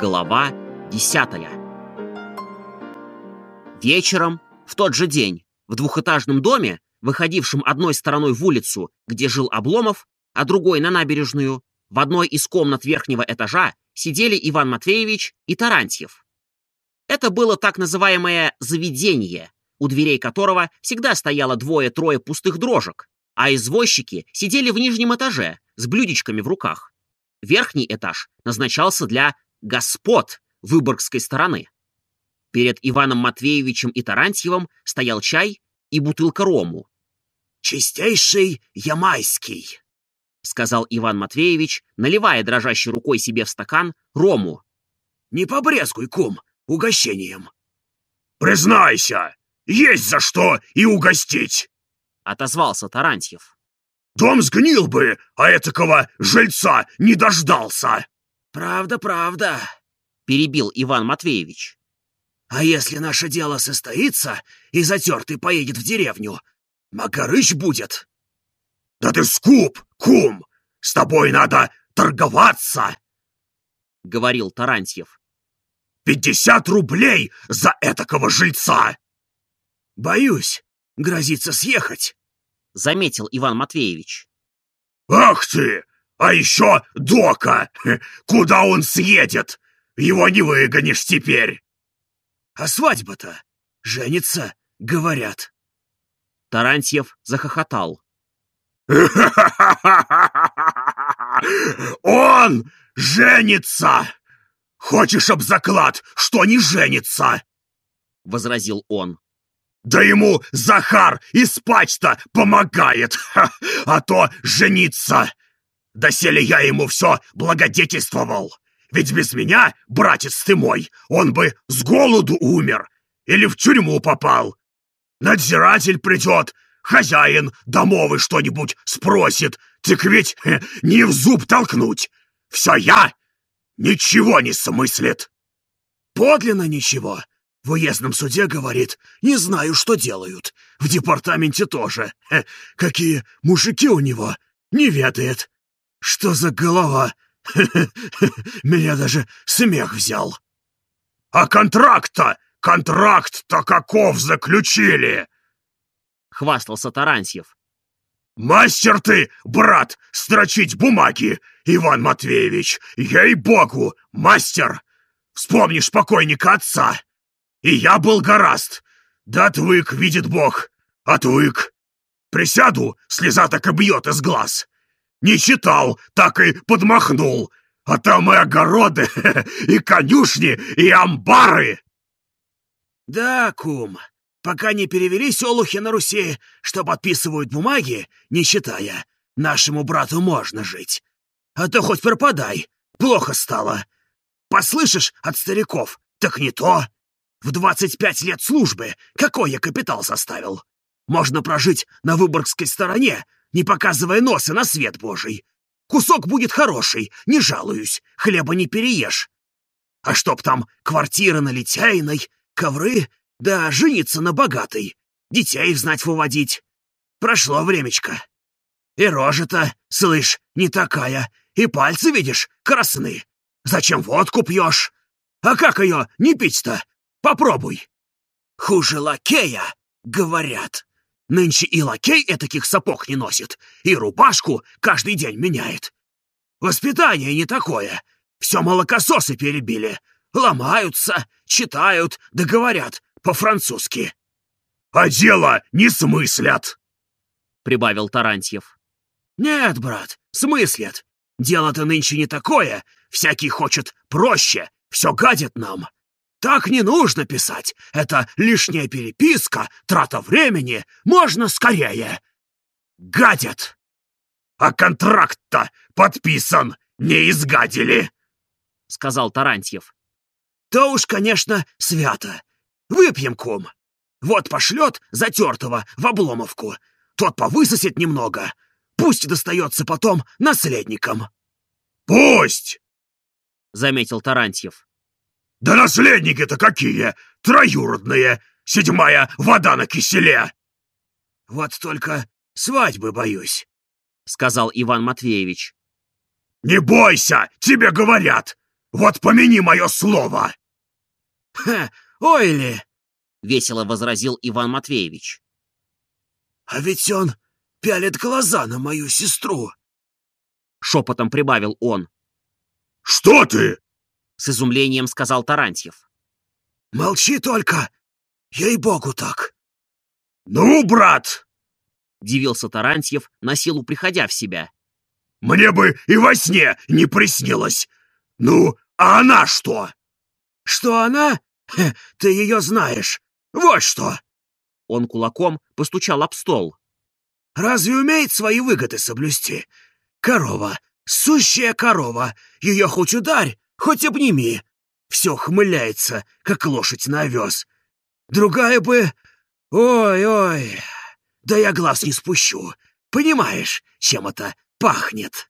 Глава десятая. Вечером, в тот же день, в двухэтажном доме, выходившем одной стороной в улицу, где жил Обломов, а другой на набережную, в одной из комнат верхнего этажа сидели Иван Матвеевич и Тарантьев. Это было так называемое «заведение», у дверей которого всегда стояло двое-трое пустых дрожек, а извозчики сидели в нижнем этаже с блюдечками в руках. Верхний этаж назначался для господ Выборгской стороны. Перед Иваном Матвеевичем и Тарантьевым стоял чай и бутылка рому. «Чистейший ямайский», — сказал Иван Матвеевич, наливая дрожащей рукой себе в стакан рому. «Не побрезгуй, кум, угощением». «Признайся, есть за что и угостить!» — отозвался Тарантьев. «Дом сгнил бы, а этакого жильца не дождался!» «Правда, правда», — перебил Иван Матвеевич. «А если наше дело состоится, и затертый поедет в деревню, Макарыч будет». «Да ты скуп, кум! С тобой надо торговаться!» — говорил Тарантьев. «Пятьдесят рублей за этакого жильца!» «Боюсь, грозится съехать», — заметил Иван Матвеевич. «Ах ты! А еще Дока! Куда он съедет? Его не выгонишь теперь!» «А свадьба-то? Женится, говорят». Тарантьев захохотал. «Он женится! Хочешь об заклад, что не женится?» — возразил он. «Да ему Захар из пачта помогает, а то жениться! Доселе я ему все благодетельствовал. Ведь без меня, братец ты мой, он бы с голоду умер или в тюрьму попал. Надзиратель придет, хозяин домовый что-нибудь спросит, так ведь хе, не в зуб толкнуть. Все я ничего не смыслит. Подлинно ничего. В уездном суде, говорит, не знаю, что делают. В департаменте тоже. Хе, какие мужики у него, не ведает. Что за голова? Меня даже смех взял. А контракт-то, контракт-то каков заключили? Хвастался Тарантьев. Мастер ты, брат, строчить бумаги, Иван Матвеевич, ей-богу, мастер. Вспомнишь покойника отца. И я был гораст. Да отвык, видит бог, отвык. Присяду, слеза так и бьет из глаз. Не читал, так и подмахнул. А там и огороды, и конюшни, и амбары. Да, кум, пока не перевелись олухи на Руси, что подписывают бумаги, не читая, нашему брату можно жить. А то хоть пропадай, плохо стало. Послышишь от стариков, так не то. В двадцать пять лет службы какой я капитал составил? Можно прожить на Выборгской стороне, не показывая носа на свет божий. Кусок будет хороший, не жалуюсь, хлеба не переешь. А чтоб там квартира на Литяйной, ковры, да жениться на богатой, детей знать выводить. Прошло времечко. И рожа-то, слышь, не такая, и пальцы, видишь, красны. Зачем водку пьешь? А как ее не пить-то? Попробуй. Хуже лакея, говорят. Нынче и лакей этаких сапог не носит, и рубашку каждый день меняет. Воспитание не такое. Все молокососы перебили. Ломаются, читают, да говорят по-французски. «А дело не смыслят!» — прибавил Тарантьев. «Нет, брат, смыслят. Дело-то нынче не такое. Всякий хочет проще, все гадит нам. Так не нужно писать. Это лишняя переписка, трата времени. Можно скорее. Гадят. А контракт-то подписан, не изгадили, — сказал Тарантьев. То уж, конечно, свято. Выпьем, кум. Вот пошлет затертого в обломовку. Тот повысосет немного. Пусть достается потом наследникам. Пусть! — заметил Тарантьев. Да наследники-то какие! Троюродные! Седьмая вода на киселе!» «Вот только свадьбы боюсь», — сказал Иван Матвеевич. «Не бойся, тебе говорят! Вот помяни мое слово!» «Ха, ой ли!» — весело возразил Иван Матвеевич. «А ведь он пялит глаза на мою сестру!» Шепотом прибавил он. «Что ты?» — с изумлением сказал Тарантьев. «Молчи только! Ей-богу так!» «Ну, брат!» — дивился Тарантьев, на силу приходя в себя. «Мне бы и во сне не приснилось! Ну, а она что?» «Что она? Хе, ты ее знаешь! Вот что!» Он кулаком постучал об стол. «Разве умеет свои выгоды соблюсти? Корова, сущая корова, ее хоть ударь, хоть обними. Все хмыляется, как лошадь на овес. Другая бы... Ой-ой, да я глаз не спущу. Понимаешь, чем это пахнет?»